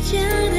见